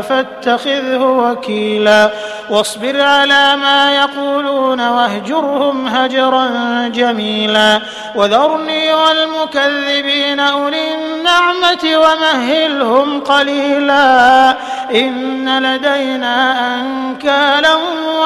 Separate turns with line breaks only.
فاتخذه وكيلا. واصبر على ما يقولون واهجرهم هجرا جميلا. وذرني والمكذبين أولي النعمة ومهلهم قليلا. إن لدينا أنكالا